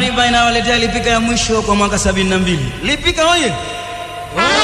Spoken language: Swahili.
Tanganyika inawaletea lipika ya mwisho kwa mwaka sabini na mbili. Lipika oye! Ah!